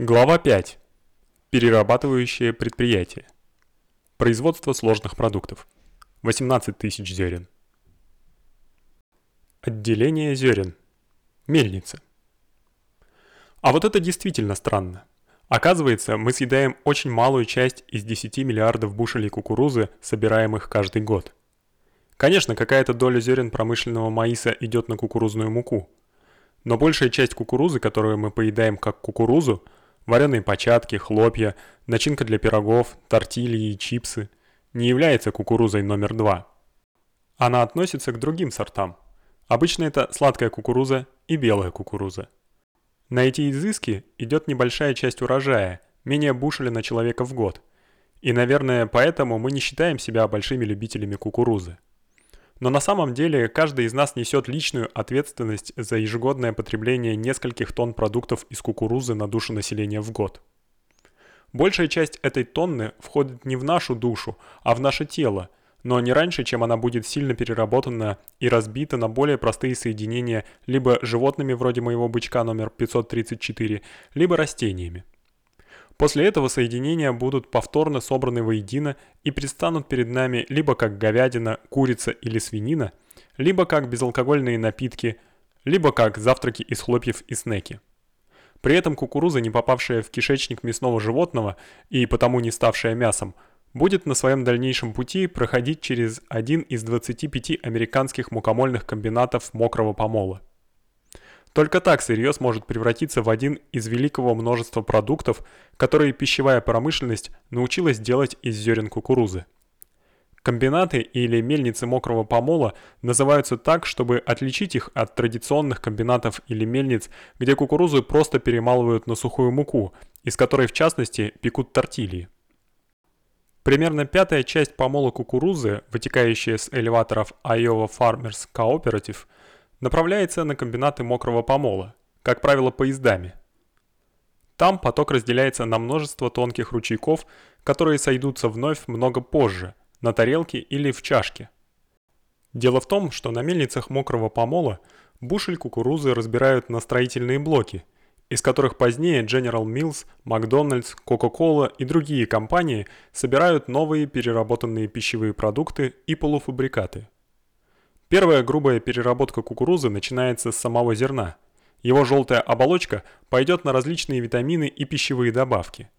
Глава 5. Перерабатывающее предприятие. Производство сложных продуктов. 18 тысяч зерен. Отделение зерен. Мельница. А вот это действительно странно. Оказывается, мы съедаем очень малую часть из 10 миллиардов бушелей кукурузы, собираемых каждый год. Конечно, какая-то доля зерен промышленного маиса идет на кукурузную муку. Но большая часть кукурузы, которую мы поедаем как кукурузу – вареные початки, хлопья, начинка для пирогов, тортильи и чипсы не является кукурузой номер два. Она относится к другим сортам. Обычно это сладкая кукуруза и белая кукуруза. На эти изыски идет небольшая часть урожая, менее бушеля на человека в год. И, наверное, поэтому мы не считаем себя большими любителями кукурузы. Но на самом деле каждый из нас несет личную ответственность за ежегодное потребление нескольких тонн продуктов из кукурузы на душу населения в год. Большая часть этой тонны входит не в нашу душу, а в наше тело, но не раньше, чем она будет сильно переработана и разбита на более простые соединения либо животными вроде моего бычка номер 534, либо растениями. После этого соединения будут повторно собраны воедино и предстанут перед нами либо как говядина, курица или свинина, либо как безалкогольные напитки, либо как завтраки из хлопьев и снеки. При этом кукуруза, не попавшая в кишечник мясного животного и потому не ставшая мясом, будет на своем дальнейшем пути проходить через один из 25 американских мукомольных комбинатов мокрого помола. Только так сырье сможет превратиться в один из великого множества продуктов, которые пищевая промышленность научилась делать из зерен кукурузы. Комбинаты или мельницы мокрого помола называются так, чтобы отличить их от традиционных комбинатов или мельниц, где кукурузу просто перемалывают на сухую муку, из которой в частности пекут тортильи. Примерно пятая часть помола кукурузы, вытекающая с элеваторов Iowa Farmers Cooperative – направляется на комбинаты мокрого помола, как правило, поездами. Там поток разделяется на множество тонких ручейков, которые сойдутся вновь много позже, на тарелке или в чашке. Дело в том, что на мельницах мокрого помола бушель кукурузы разбирают на строительные блоки, из которых позднее General Mills, McDonald's, Coca-Cola и другие компании собирают новые переработанные пищевые продукты и полуфабрикаты. Первая грубая переработка кукурузы начинается с самого зерна. Его желтая оболочка пойдет на различные витамины и пищевые добавки.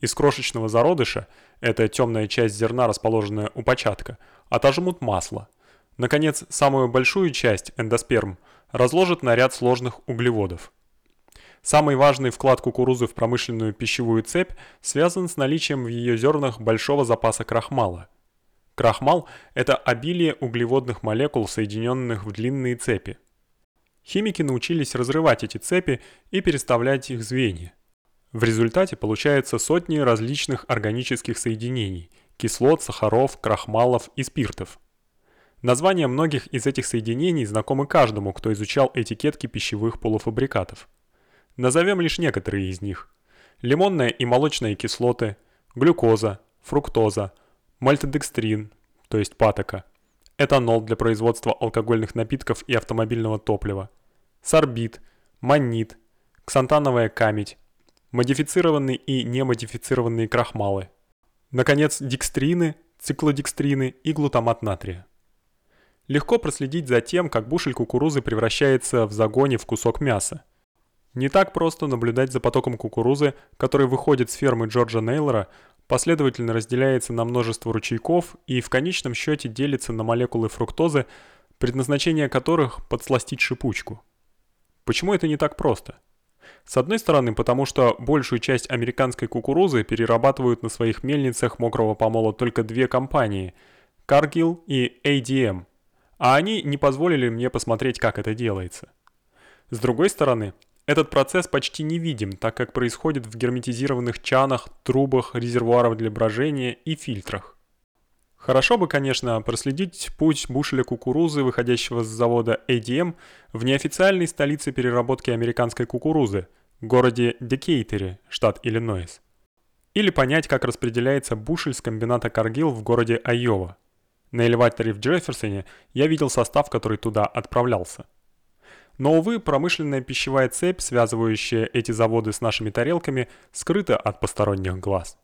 Из крошечного зародыша, это темная часть зерна, расположенная у початка, отожмут масло. Наконец, самую большую часть, эндосперм, разложат на ряд сложных углеводов. Самый важный вклад кукурузы в промышленную пищевую цепь связан с наличием в ее зернах большого запаса крахмала – Крахмал – это обилие углеводных молекул, соединенных в длинные цепи. Химики научились разрывать эти цепи и переставлять их звенья. В результате получаются сотни различных органических соединений – кислот, сахаров, крахмалов и спиртов. Названия многих из этих соединений знакомы каждому, кто изучал этикетки пищевых полуфабрикатов. Назовем лишь некоторые из них. Лимонная и молочная кислоты, глюкоза, фруктоза, мальтодекстрин, то есть патока, этанол для производства алкогольных напитков и автомобильного топлива, сорбит, маннит, ксантановая камедь, модифицированные и немодифицированные крахмалы, наконец, декстрины, циклодекстрины и глутамат натрия. Легко проследить за тем, как бушель кукурузы превращается в загоне в кусок мяса. Не так просто наблюдать за потоком кукурузы, который выходит с фермы Джорджа Нейлора, последовательно разделяется на множество ручейков и в конечном счете делится на молекулы фруктозы, предназначение которых подсластить шипучку. Почему это не так просто? С одной стороны, потому что большую часть американской кукурузы перерабатывают на своих мельницах мокрого помола только две компании – Cargill и ADM, а они не позволили мне посмотреть, как это делается. С другой стороны, этот процесс почти невидим, так как происходит в герметизированных чанах, трубах, резервуарах для брожения и фильтрах. Хорошо бы, конечно, проследить путь бушеля кукурузы, выходящего с завода ADM, в неофициальной столице переработки американской кукурузы, городе Декейтере, штат Иллинойс. Или понять, как распределяется бушель с комбината Каргил в городе Айова. На элеваторе в Джефферсоне я видел состав, который туда отправлялся. Но, увы, промышленная пищевая цепь, связывающая эти заводы с нашими тарелками, скрыта от посторонних глаз.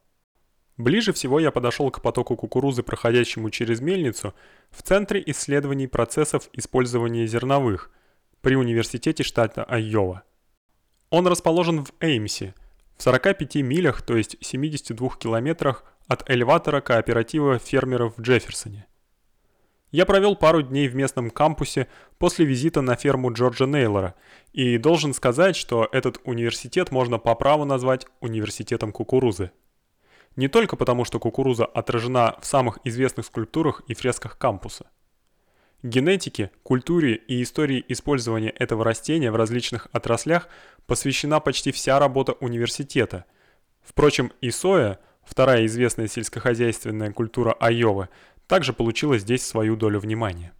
Ближе всего я подошел к потоку кукурузы, проходящему через мельницу, в центре исследований процессов использования зерновых при университете штата Айова. Он расположен в Эймсе, в 45 милях, то есть 72 километрах от элеватора кооператива фермеров в Джефферсоне. Я провел пару дней в местном кампусе после визита на ферму Джорджа Нейлора и должен сказать, что этот университет можно по праву назвать университетом кукурузы. Не только потому, что кукуруза отражена в самых известных скульптурах и фресках кампуса. Генетике, культуре и истории использования этого растения в различных отраслях посвящена почти вся работа университета. Впрочем, и соя, вторая известная сельскохозяйственная культура Айовы, также получила здесь свою долю внимания.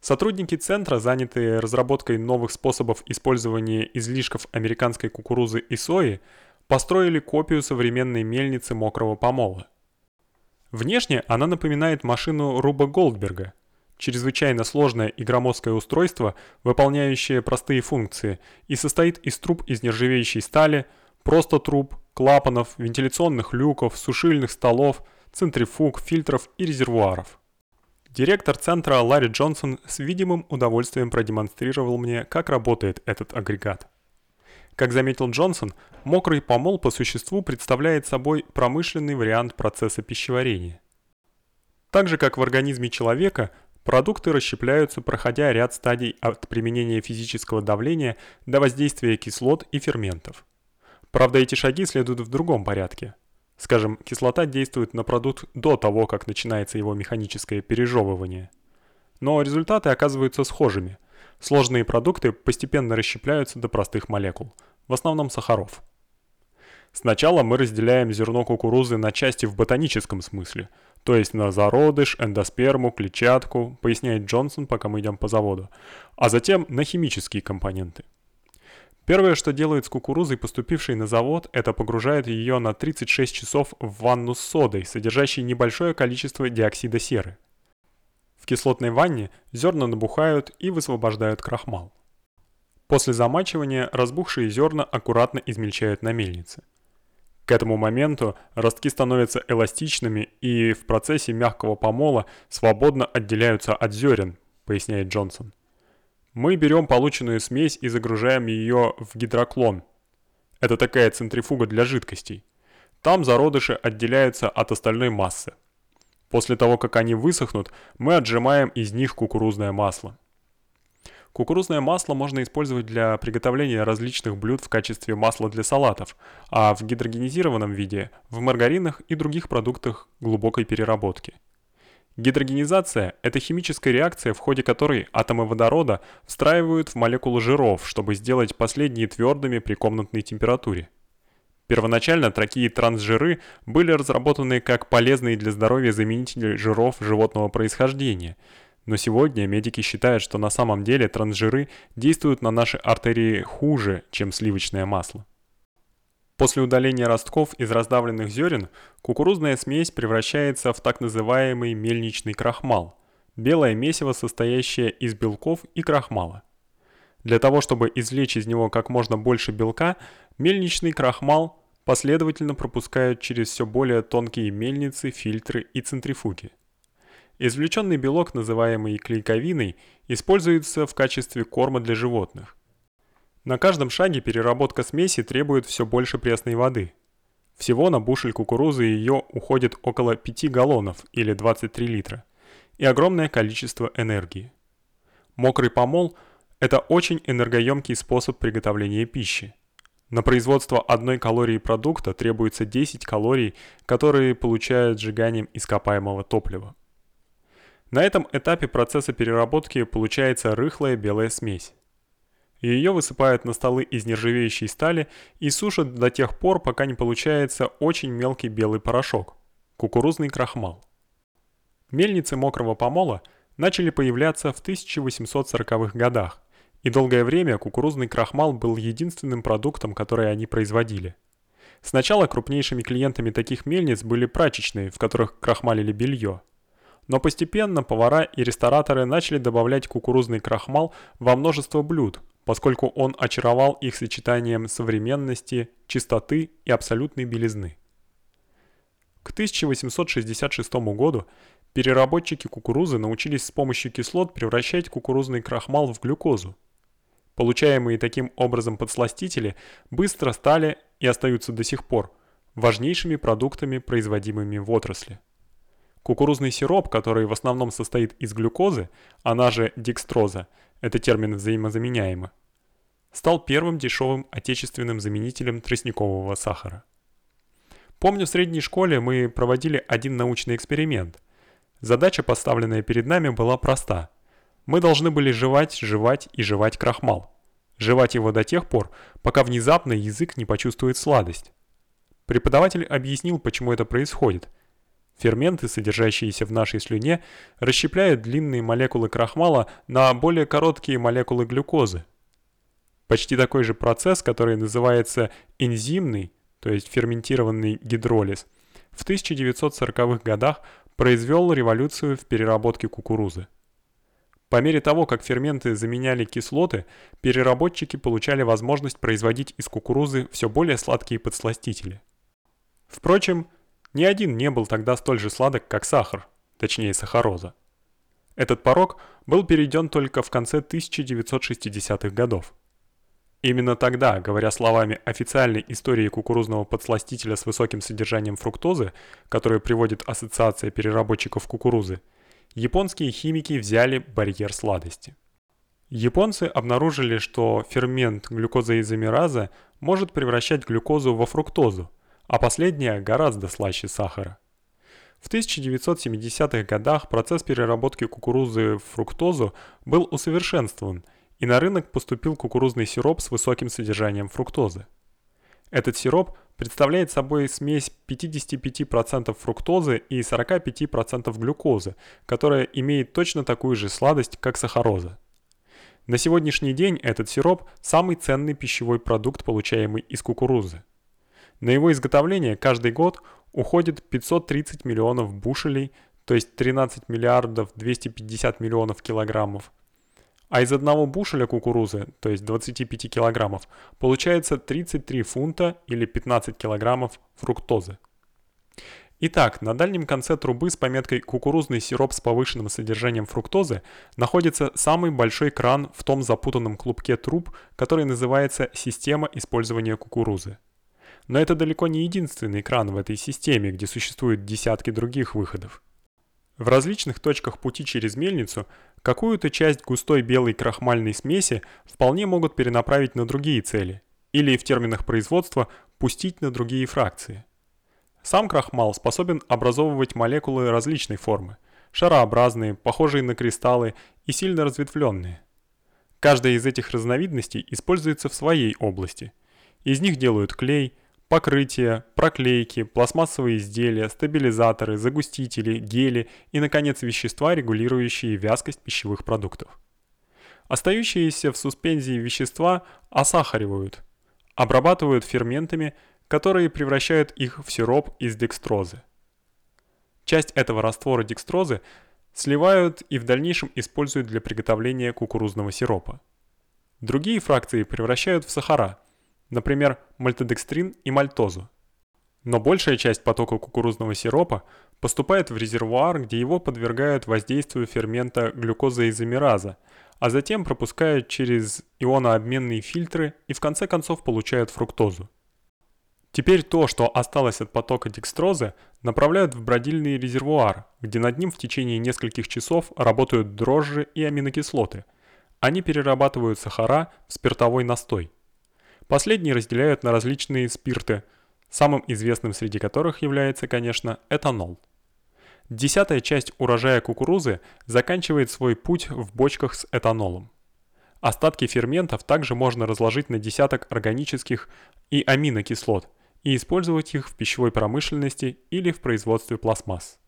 Сотрудники центра, занятые разработкой новых способов использования излишков американской кукурузы и сои, построили копию современной мельницы мокрого помола. Внешне она напоминает машину Руба Голдберга, чрезвычайно сложное и громоздкое устройство, выполняющее простые функции, и состоит из труб из нержавеющей стали, просто труб, клапанов, вентиляционных люков, сушильных столов, центрифуг, фильтров и резервуаров. Директор центра Ларри Джонсон с видимым удовольствием продемонстрировал мне, как работает этот агрегат. Как заметил Джонсон, мокрый помол по существу представляет собой промышленный вариант процесса пищеварения. Так же как в организме человека, продукты расщепляются, проходя ряд стадий от применения физического давления до воздействия кислот и ферментов. Правда, эти шаги следуют в другом порядке. Скажем, кислота действует на продукт до того, как начинается его механическое пережевывание. Но результаты оказываются схожими. Сложные продукты постепенно расщепляются до простых молекул, в основном сахаров. Сначала мы разделяем зерно кукурузы на части в ботаническом смысле, то есть на зародыш, эндосперму, клетчатку, поясняет Джонсон, пока мы идем по заводу, а затем на химические компоненты. Первое, что делает с кукурузой, поступившей на завод, это погружает ее на 36 часов в ванну с содой, содержащей небольшое количество диоксида серы. В кислотной ванне зерна набухают и высвобождают крахмал. После замачивания разбухшие зерна аккуратно измельчают на мельнице. К этому моменту ростки становятся эластичными и в процессе мягкого помола свободно отделяются от зерен, поясняет Джонсон. Мы берем полученную смесь и загружаем ее в гидроклон. Это такая центрифуга для жидкостей. Там зародыши отделяются от остальной массы. После того, как они высохнут, мы отжимаем из них кукурузное масло. Кукурузное масло можно использовать для приготовления различных блюд в качестве масла для салатов, а в гидрогенизированном виде – в маргаринах и других продуктах глубокой переработки. Гидрогенизация – это химическая реакция, в ходе которой атомы водорода встраивают в молекулы жиров, чтобы сделать последние твердыми при комнатной температуре. Первоначально такие трансжиры были разработаны как полезные для здоровья заменители жиров животного происхождения. Но сегодня медики считают, что на самом деле трансжиры действуют на наши артерии хуже, чем сливочное масло. После удаления ростков из раздавленных зерен кукурузная смесь превращается в так называемый мельничный крахмал – белое месиво, состоящее из белков и крахмала. Для того, чтобы извлечь из него как можно больше белка, мельничный крахмал последовательно пропускают через все более тонкие мельницы, фильтры и центрифуги. Извлеченный белок, называемый клейковиной, используется в качестве корма для животных. На каждом шаге переработка смеси требует все больше пресной воды. Всего на бушель кукурузы ее уходит около 5 галлонов или 23 литра и огромное количество энергии. Мокрый помол – это очень энергоемкий способ приготовления пищи. На производство одной калории продукта требуется 10 калорий, которые получают сжиганием ископаемого топлива. На этом этапе процесса переработки получается рыхлая белая смесь. Ее высыпают на столы из нержавеющей стали и сушат до тех пор, пока не получается очень мелкий белый порошок – кукурузный крахмал. Мельницы мокрого помола начали появляться в 1840-х годах, и долгое время кукурузный крахмал был единственным продуктом, который они производили. Сначала крупнейшими клиентами таких мельниц были прачечные, в которых крахмалили белье. Но постепенно повара и рестораторы начали добавлять кукурузный крахмал во множество блюд, поскольку он очаровал их сочетанием современности, чистоты и абсолютной белизны. К 1866 году переработчики кукурузы научились с помощью кислот превращать кукурузный крахмал в глюкозу. Получаемые таким образом подсластители быстро стали и остаются до сих пор важнейшими продуктами, производимыми в отрасли. Кукурузный сироп, который в основном состоит из глюкозы, она же декстроза, это термин взаимозаменяемый, стал первым дешевым отечественным заменителем тростникового сахара. Помню, в средней школе мы проводили один научный эксперимент. Задача, поставленная перед нами, была проста. Мы должны были жевать, жевать и жевать крахмал. Жевать его до тех пор, пока внезапно язык не почувствует сладость. Преподаватель объяснил, почему это происходит – Ферменты, содержащиеся в нашей слюне, расщепляют длинные молекулы крахмала на более короткие молекулы глюкозы. Почти такой же процесс, который называется энзимный, то есть ферментированный гидролиз, в 1940-х годах произвел революцию в переработке кукурузы. По мере того, как ферменты заменяли кислоты, переработчики получали возможность производить из кукурузы все более сладкие подсластители. Впрочем, ни один не был тогда столь же сладок, как сахар, точнее сахароза. Этот порог был перейден только в конце 1960-х годов. Именно тогда, говоря словами официальной истории кукурузного подсластителя с высоким содержанием фруктозы, которую приводит Ассоциация переработчиков кукурузы, японские химики взяли барьер сладости. Японцы обнаружили, что фермент глюкозоизомераза может превращать глюкозу во фруктозу, а последняя гораздо слаще сахара. В 1970-х годах процесс переработки кукурузы в фруктозу был усовершенствован, и на рынок поступил кукурузный сироп с высоким содержанием фруктозы. Этот сироп представляет собой смесь 55% фруктозы и 45% глюкозы, которая имеет точно такую же сладость, как сахароза. На сегодняшний день этот сироп самый ценный пищевой продукт, получаемый из кукурузы. На его изготовление каждый год уходит 530 миллионов бушелей, то есть 13 миллиардов 250 миллионов килограммов. А из одного бушеля кукурузы, то есть 25 килограммов, получается 33 фунта или 15 килограммов фруктозы. Итак, на дальнем конце трубы с пометкой «кукурузный сироп с повышенным содержанием фруктозы» находится самый большой кран в том запутанном клубке труб, который называется «система использования кукурузы». Но это далеко не единственный кран в этой системе, где существуют десятки других выходов. В различных точках пути через мельницу какую-то часть густой белой крахмальной смеси вполне могут перенаправить на другие цели, или в терминах производства пустить на другие фракции. Сам крахмал способен образовывать молекулы различной формы, шарообразные, похожие на кристаллы и сильно разветвленные. Каждая из этих разновидностей используется в своей области. Из них делают клей, покрытия, проклейки, пластмассовые изделия, стабилизаторы, загустители, гели и, наконец, вещества, регулирующие вязкость пищевых продуктов. Остающиеся в суспензии вещества осахаривают, обрабатывают ферментами, которые превращают их в сироп из декстрозы. Часть этого раствора декстрозы сливают и в дальнейшем используют для приготовления кукурузного сиропа. Другие фракции превращают в сахара – например, мальтодекстрин и мальтозу. Но большая часть потока кукурузного сиропа поступает в резервуар, где его подвергают воздействию фермента глюкозоизомераза, а затем пропускают через ионообменные фильтры и в конце концов получают фруктозу. Теперь то, что осталось от потока декстрозы, направляют в бродильный резервуар, где над ним в течение нескольких часов работают дрожжи и аминокислоты. Они перерабатывают сахара в спиртовой настой. Последние разделяют на различные спирты, самым известным среди которых является, конечно, этанол. Десятая часть урожая кукурузы заканчивает свой путь в бочках с этанолом. Остатки ферментов также можно разложить на десяток органических и аминокислот и использовать их в пищевой промышленности или в производстве пластмасс.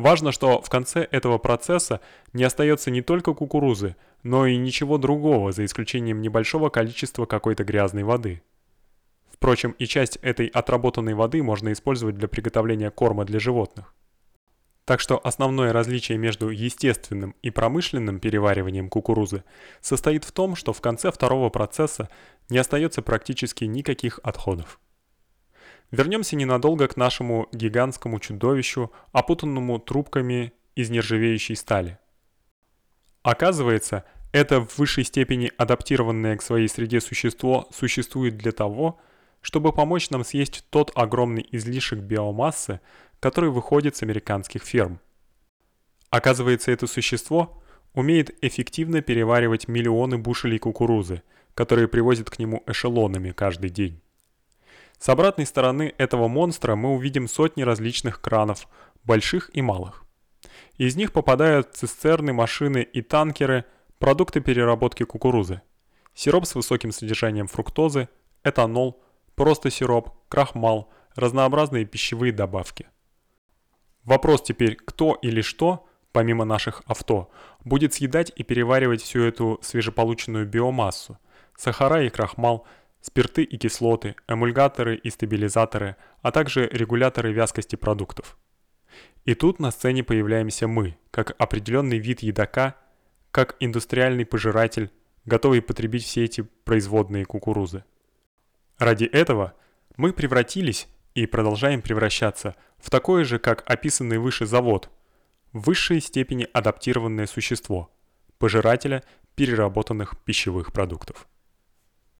Важно, что в конце этого процесса не остается не только кукурузы, но и ничего другого, за исключением небольшого количества какой-то грязной воды. Впрочем, и часть этой отработанной воды можно использовать для приготовления корма для животных. Так что основное различие между естественным и промышленным перевариванием кукурузы состоит в том, что в конце второго процесса не остается практически никаких отходов. Вернемся ненадолго к нашему гигантскому чудовищу, опутанному трубками из нержавеющей стали. Оказывается, это в высшей степени адаптированное к своей среде существо существует для того, чтобы помочь нам съесть тот огромный излишек биомассы, который выходит с американских ферм. Оказывается, это существо умеет эффективно переваривать миллионы бушелей кукурузы, которые привозят к нему эшелонами каждый день. С обратной стороны этого монстра мы увидим сотни различных кранов, больших и малых. Из них попадают цистерны, машины и танкеры, продукты переработки кукурузы, сироп с высоким содержанием фруктозы, этанол, просто сироп, крахмал, разнообразные пищевые добавки – Вопрос теперь, кто или что, помимо наших авто, будет съедать и переваривать всю эту свежеполученную биомассу, сахара и крахмал, спирты и кислоты, эмульгаторы и стабилизаторы, а также регуляторы вязкости продуктов. И тут на сцене появляемся мы, как определенный вид едока, как индустриальный пожиратель, готовый потребить все эти производные кукурузы. Ради этого мы превратились и продолжаем превращаться в такое же, как описанный выше завод, в высшей степени адаптированное существо, пожирателя переработанных пищевых продуктов.